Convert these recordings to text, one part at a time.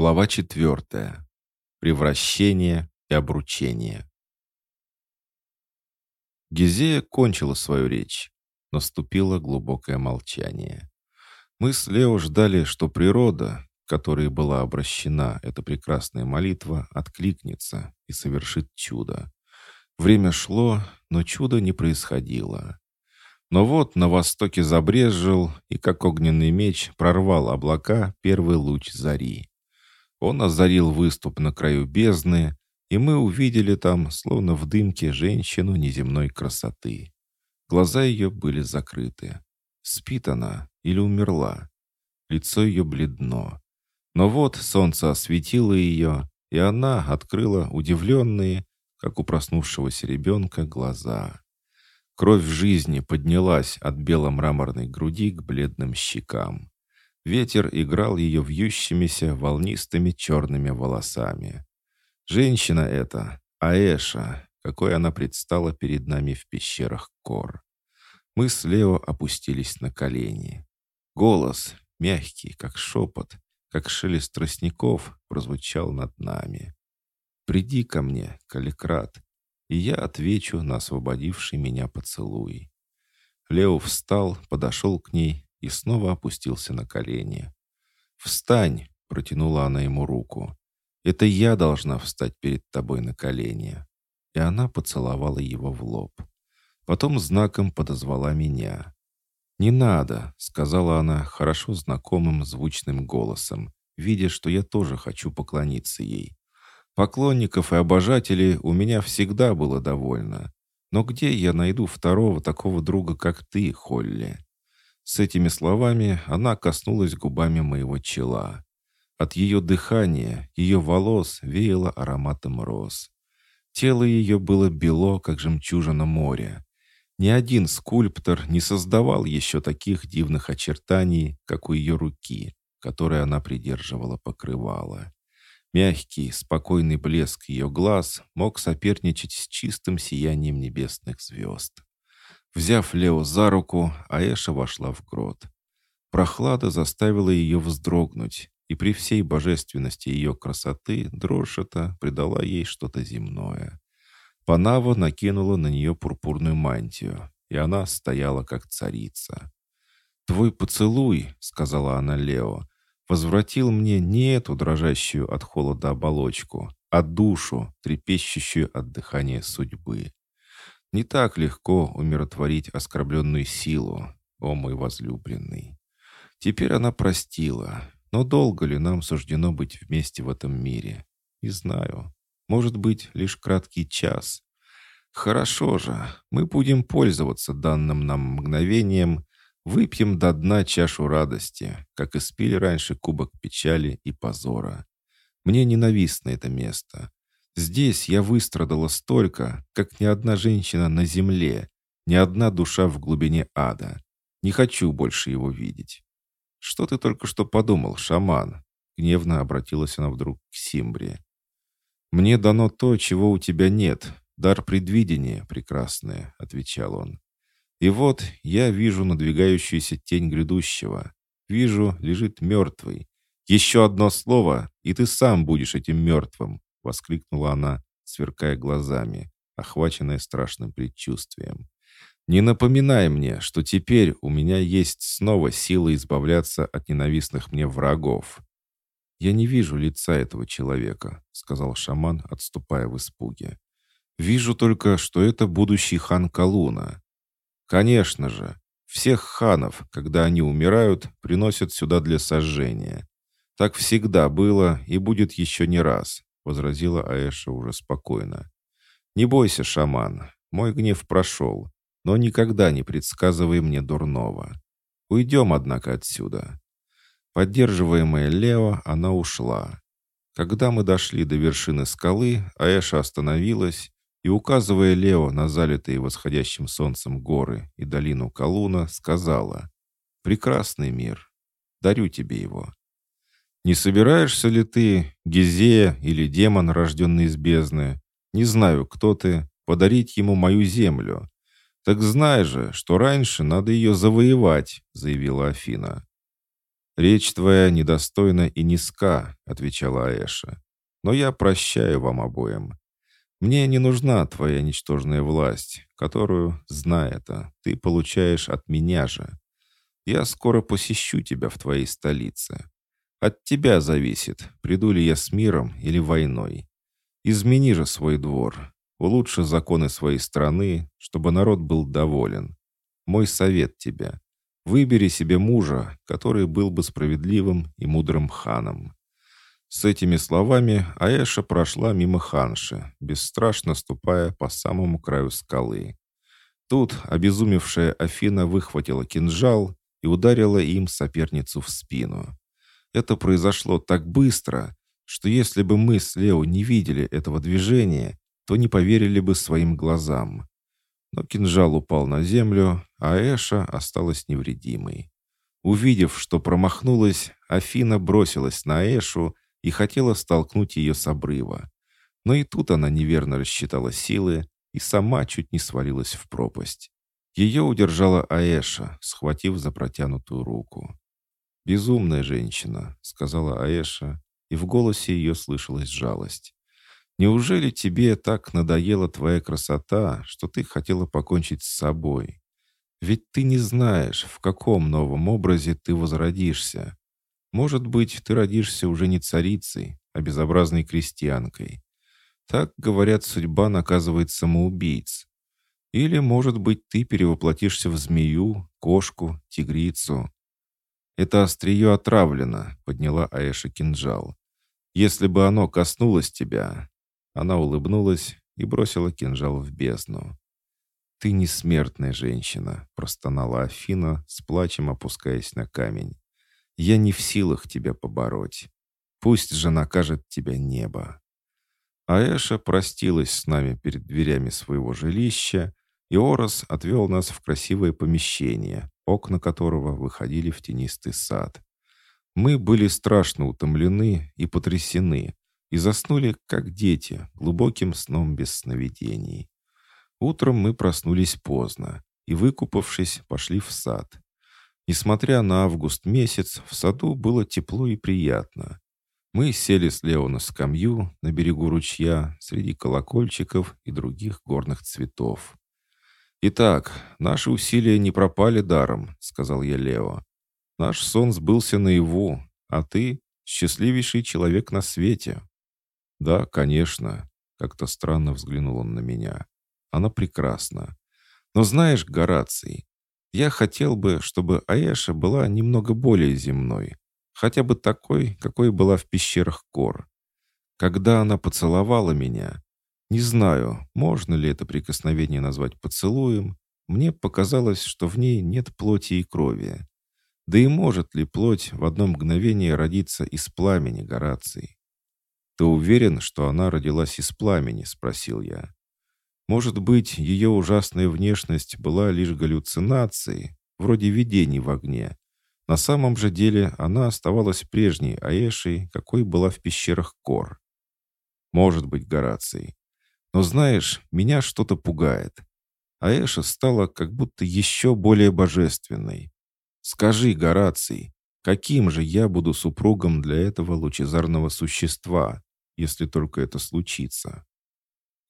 Глава четвертая. Превращение и обручение. Гизея кончила свою речь. Наступило глубокое молчание. Мы с Лео ждали, что природа, которой была обращена эта прекрасная молитва, откликнется и совершит чудо. Время шло, но чудо не происходило. Но вот на востоке забрезжил, и как огненный меч прорвал облака первый луч зари. Он озарил выступ на краю бездны, и мы увидели там, словно в дымке, женщину неземной красоты. Глаза ее были закрыты. Спит она или умерла? Лицо ее бледно. Но вот солнце осветило ее, и она открыла удивленные, как у проснувшегося ребенка, глаза. Кровь жизни поднялась от бело-мраморной груди к бледным щекам. Ветер играл ее вьющимися волнистыми черными волосами. Женщина эта, Аэша, какой она предстала перед нами в пещерах Кор. Мы с Лео опустились на колени. Голос, мягкий, как шепот, как шелест тростников, прозвучал над нами. «Приди ко мне, Каликрат, и я отвечу на освободивший меня поцелуй». Лео встал, подошел к ней и снова опустился на колени. «Встань!» — протянула она ему руку. «Это я должна встать перед тобой на колени». И она поцеловала его в лоб. Потом знаком подозвала меня. «Не надо», — сказала она хорошо знакомым звучным голосом, видя, что я тоже хочу поклониться ей. «Поклонников и обожателей у меня всегда было довольно. Но где я найду второго такого друга, как ты, Холли?» С этими словами она коснулась губами моего чела. От ее дыхания, ее волос веяло ароматом роз. Тело ее было бело, как жемчужина моря. Ни один скульптор не создавал еще таких дивных очертаний, как у ее руки, которые она придерживала покрывало. Мягкий, спокойный блеск ее глаз мог соперничать с чистым сиянием небесных звезд. Взяв Лео за руку, Аэша вошла в грот. Прохлада заставила ее вздрогнуть, и при всей божественности ее красоты дрожь эта придала ей что-то земное. Панава накинула на нее пурпурную мантию, и она стояла как царица. «Твой поцелуй», — сказала она Лео, — «возвратил мне не эту дрожащую от холода оболочку, а душу, трепещущую от дыхания судьбы. Не так легко умиротворить оскорбленную силу, о мой возлюбленный. Теперь она простила, но долго ли нам суждено быть вместе в этом мире? Не знаю. Может быть, лишь краткий час. Хорошо же, мы будем пользоваться данным нам мгновением, выпьем до дна чашу радости, как испили раньше кубок печали и позора. Мне ненавистно это место. Здесь я выстрадала столько, как ни одна женщина на земле, ни одна душа в глубине ада. Не хочу больше его видеть. Что ты только что подумал, шаман? Гневно обратилась она вдруг к Симбре. «Мне дано то, чего у тебя нет, дар предвидения, прекрасное», — отвечал он. «И вот я вижу надвигающуюся тень грядущего. Вижу, лежит мертвый. Еще одно слово, и ты сам будешь этим мертвым. — воскликнула она, сверкая глазами, охваченная страшным предчувствием. «Не напоминай мне, что теперь у меня есть снова сила избавляться от ненавистных мне врагов». «Я не вижу лица этого человека», — сказал шаман, отступая в испуге. «Вижу только, что это будущий хан Калуна». «Конечно же, всех ханов, когда они умирают, приносят сюда для сожжения. Так всегда было и будет еще не раз. — возразила Аэша уже спокойно. «Не бойся, шаман, мой гнев прошел, но никогда не предсказывай мне дурного. Уйдем, однако, отсюда». Поддерживаемая Лео, она ушла. Когда мы дошли до вершины скалы, Аэша остановилась и, указывая Лео на залитые восходящим солнцем горы и долину Калуна, сказала «Прекрасный мир, дарю тебе его. Не собираешься ли ты, Гизея или демон, рожденный из бездны, не знаю, кто ты, подарить ему мою землю? Так знай же, что раньше надо ее завоевать», — заявила Афина. «Речь твоя недостойна и низка», — отвечала Аэша. «Но я прощаю вам обоим. Мне не нужна твоя ничтожная власть, которую, зная это, ты получаешь от меня же. Я скоро посещу тебя в твоей столице. От тебя зависит, приду ли я с миром или войной. Измени же свой двор, улучши законы своей страны, чтобы народ был доволен. Мой совет тебе. Выбери себе мужа, который был бы справедливым и мудрым ханом. С этими словами Аэша прошла мимо ханши, бесстрашно ступая по самому краю скалы. Тут обезумевшая Афина выхватила кинжал и ударила им соперницу в спину. Это произошло так быстро, что если бы мы с Лео не видели этого движения, то не поверили бы своим глазам. Но кинжал упал на землю, а Эша осталась невредимой. Увидев, что промахнулась, Афина бросилась на Эшу и хотела столкнуть ее с обрыва. Но и тут она неверно рассчитала силы и сама чуть не свалилась в пропасть. Ее удержала Аэша, схватив за протянутую руку. «Безумная женщина», — сказала Аэша, и в голосе ее слышалась жалость. «Неужели тебе так надоела твоя красота, что ты хотела покончить с собой? Ведь ты не знаешь, в каком новом образе ты возродишься. Может быть, ты родишься уже не царицей, а безобразной крестьянкой. Так, говорят, судьба наказывает самоубийц. Или, может быть, ты перевоплотишься в змею, кошку, тигрицу. Это острие отравлено, подняла Аэша кинжал. Если бы оно коснулось тебя... Она улыбнулась и бросила кинжал в бездну. «Ты не смертная женщина», — простонала Афина, с плачем опускаясь на камень. Я не в силах тебя побороть. Пусть же накажет тебя небо». Аэша простилась с нами перед дверями своего жилища, и Орос отвел нас в красивое помещение, окна которого выходили в тенистый сад. Мы были страшно утомлены и потрясены, и заснули, как дети, глубоким сном без сновидений. Утром мы проснулись поздно и, выкупавшись, пошли в сад. Несмотря на август месяц, в саду было тепло и приятно. Мы сели с Лео на скамью на берегу ручья среди колокольчиков и других горных цветов. «Итак, наши усилия не пропали даром», — сказал я Лео. «Наш сон сбылся наяву, а ты — счастливейший человек на свете». «Да, конечно», — как-то странно взглянул он на меня. «Она прекрасна. Но знаешь, Гораций, я хотел бы, чтобы Аэша была немного более земной, хотя бы такой, какой была в пещерах Кор. Когда она поцеловала меня, не знаю, можно ли это прикосновение назвать поцелуем, мне показалось, что в ней нет плоти и крови. Да и может ли плоть в одно мгновение родиться из пламени Гораций? «Ты уверен, что она родилась из пламени?» — спросил я. Может быть, ее ужасная внешность была лишь галлюцинацией, вроде видений в огне. На самом же деле она оставалась прежней Аэшей, какой была в пещерах Кор. Может быть, Гораций. Но знаешь, меня что-то пугает. Аэша стала как будто еще более божественной. Скажи, Гораций, каким же я буду супругом для этого лучезарного существа, если только это случится?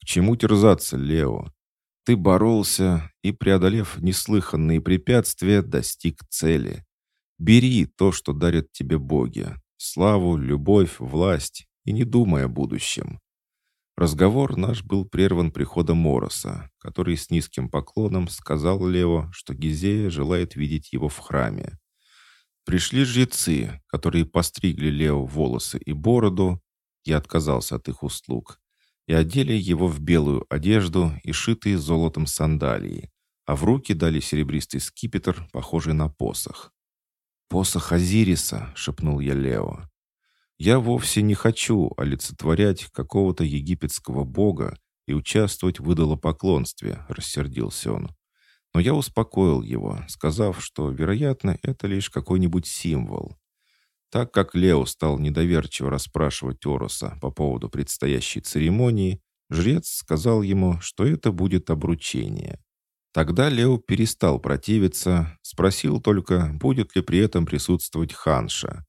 К чему терзаться, Лео? Ты боролся и, преодолев неслыханные препятствия, достиг цели. Бери то, что дарят тебе боги. Славу, любовь, власть, и не думай о будущем. Разговор наш был прерван приходом Мороса, который с низким поклоном сказал Лео, что Гизея желает видеть его в храме. Пришли жрецы, которые постригли Лео волосы и бороду. Я отказался от их услуг и одели его в белую одежду и шитые золотом сандалии, а в руки дали серебристый скипетр, похожий на посох. «Посох Азириса», — шепнул я Лео. «Я вовсе не хочу олицетворять какого-то египетского бога и участвовать в идолопоклонстве», — рассердился он. Но я успокоил его, сказав, что, вероятно, это лишь какой-нибудь символ. Так как Лео стал недоверчиво расспрашивать Ороса по поводу предстоящей церемонии, жрец сказал ему, что это будет обручение. Тогда Лео перестал противиться, спросил только, будет ли при этом присутствовать ханша.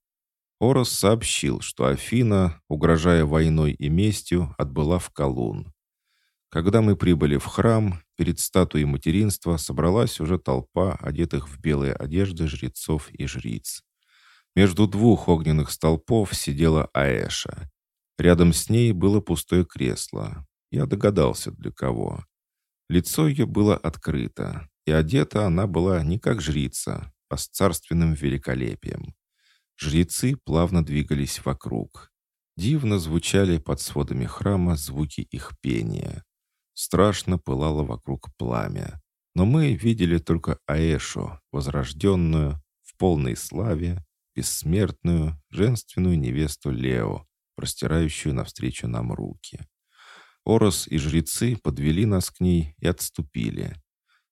Орос сообщил, что Афина, угрожая войной и местью, отбыла в Колун. Когда мы прибыли в храм, перед статуей материнства собралась уже толпа одетых в белые одежды жрецов и жриц. Между двух огненных столпов сидела Аэша. Рядом с ней было пустое кресло. Я догадался, для кого. Лицо ее было открыто, и одета она была не как жрица, а с царственным великолепием. Жрецы плавно двигались вокруг. Дивно звучали под сводами храма звуки их пения. Страшно пылало вокруг пламя. Но мы видели только Аэшу, возрожденную, в полной славе, бессмертную, женственную невесту Лео, простирающую навстречу нам руки. Орос и жрецы подвели нас к ней и отступили.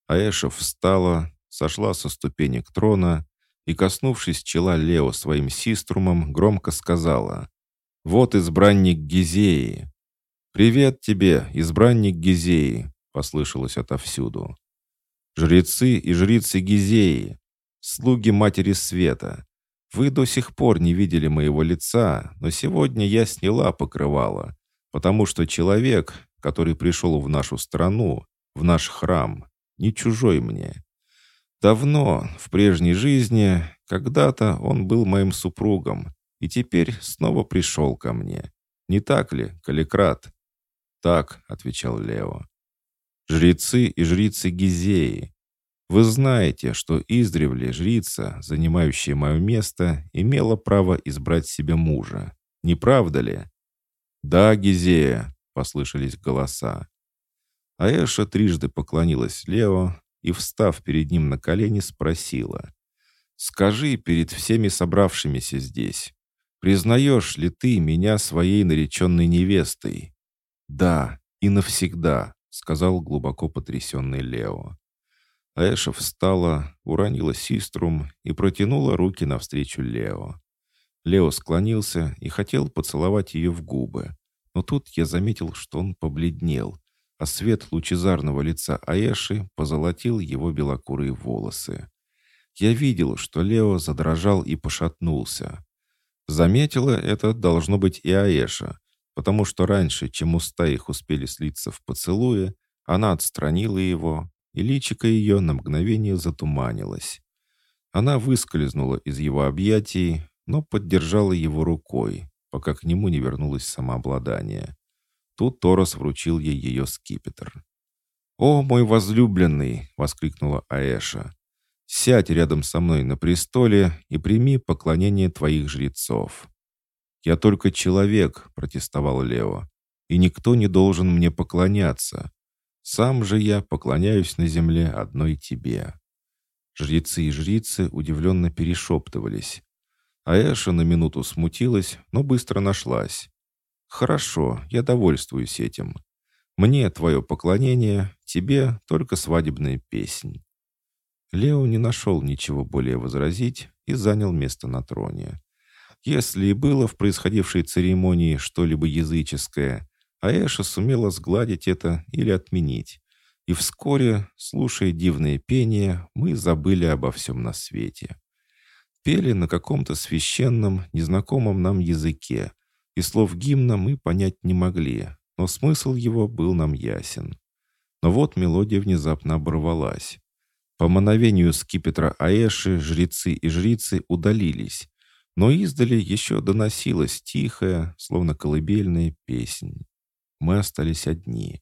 Аэша встала, сошла со ступенек трона и, коснувшись чела Лео своим систрумом, громко сказала «Вот избранник Гизеи!» «Привет тебе, избранник Гизеи!» — послышалось отовсюду. «Жрецы и жрицы Гизеи, слуги Матери Света, вы до сих пор не видели моего лица, но сегодня я сняла покрывало, потому что человек, который пришел в нашу страну, в наш храм, не чужой мне. Давно, в прежней жизни, когда-то он был моим супругом, и теперь снова пришел ко мне. Не так ли, Каликрат?» «Так», — отвечал Лео. «Жрецы и жрицы Гизеи, вы знаете, что издревле жрица, занимающая мое место, имела право избрать себе мужа. Не правда ли?» «Да, Гизея», — послышались голоса. Аэша трижды поклонилась Лео, и, встав перед ним на колени, спросила. «Скажи перед всеми собравшимися здесь, признаешь ли ты меня своей нареченной невестой?» «Да, и навсегда», — сказал глубоко потрясенный Лео. Аэша встала, уронила систрум и протянула руки навстречу Лео. Лео склонился и хотел поцеловать ее в губы. Но тут я заметил, что он побледнел, а свет лучезарного лица Аэши позолотил его белокурые волосы. Я видел, что Лео задрожал и пошатнулся. Заметила это, должно быть, и Аэша, потому что раньше, чем уста их успели слиться в поцелуе, она отстранила его, и личико ее на мгновение затуманилось. Она выскользнула из его объятий, но поддержала его рукой, пока к нему не вернулось самообладание. Тут Торос вручил ей ее скипетр. «О, мой возлюбленный!» — воскликнула Аэша. «Сядь рядом со мной на престоле и прими поклонение твоих жрецов». «Я только человек», — протестовал Лео, «и никто не должен мне поклоняться. Сам же я поклоняюсь на земле одной тебе». Жрецы и жрицы удивленно перешептывались. Аэша на минуту смутилась, но быстро нашлась. «Хорошо, я довольствуюсь этим. Мне твое поклонение, тебе только свадебная песнь». Лео не нашел ничего более возразить и занял место на троне. Если и было в происходившей церемонии что-либо языческое, Аэша сумела сгладить это или отменить. И вскоре, слушая дивное пение, мы забыли обо всем на свете. Пели на каком-то священном, незнакомом нам языке, и слов гимна мы понять не могли, но смысл его был нам ясен. Но вот мелодия внезапно оборвалась. По мановению скипетра Аэши жрецы и жрицы удалились, но издали еще доносилась тихая, словно колыбельная песнь. Мы остались одни.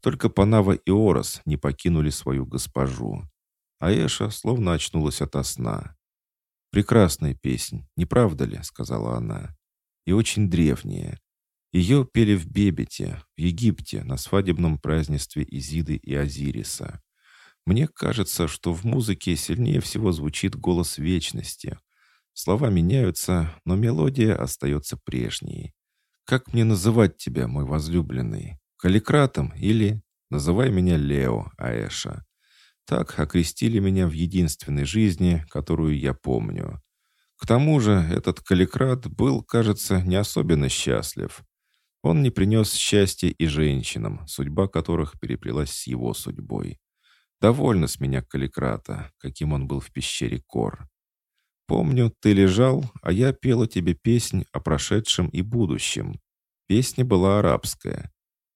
Только Панава и Орос не покинули свою госпожу. Аэша словно очнулась ото сна. «Прекрасная песнь, не правда ли?» — сказала она и очень древние. Ее пели в Бебете, в Египте, на свадебном празднестве Изиды и Азириса. Мне кажется, что в музыке сильнее всего звучит голос вечности. Слова меняются, но мелодия остается прежней. Как мне называть тебя, мой возлюбленный? Каликратом или... Называй меня Лео, Аэша. Так окрестили меня в единственной жизни, которую я помню. К тому же этот каликрат был, кажется, не особенно счастлив. Он не принес счастья и женщинам, судьба которых переплелась с его судьбой. Довольно с меня каликрата, каким он был в пещере Кор. Помню, ты лежал, а я пела тебе песнь о прошедшем и будущем. Песня была арабская.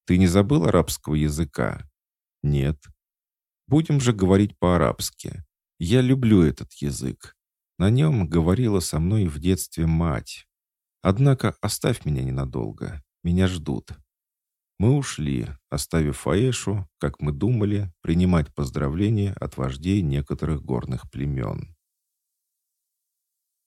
Ты не забыл арабского языка? Нет. Будем же говорить по-арабски. Я люблю этот язык. На нем говорила со мной в детстве мать. Однако оставь меня ненадолго. Меня ждут. Мы ушли, оставив Фаэшу, как мы думали, принимать поздравления от вождей некоторых горных племен.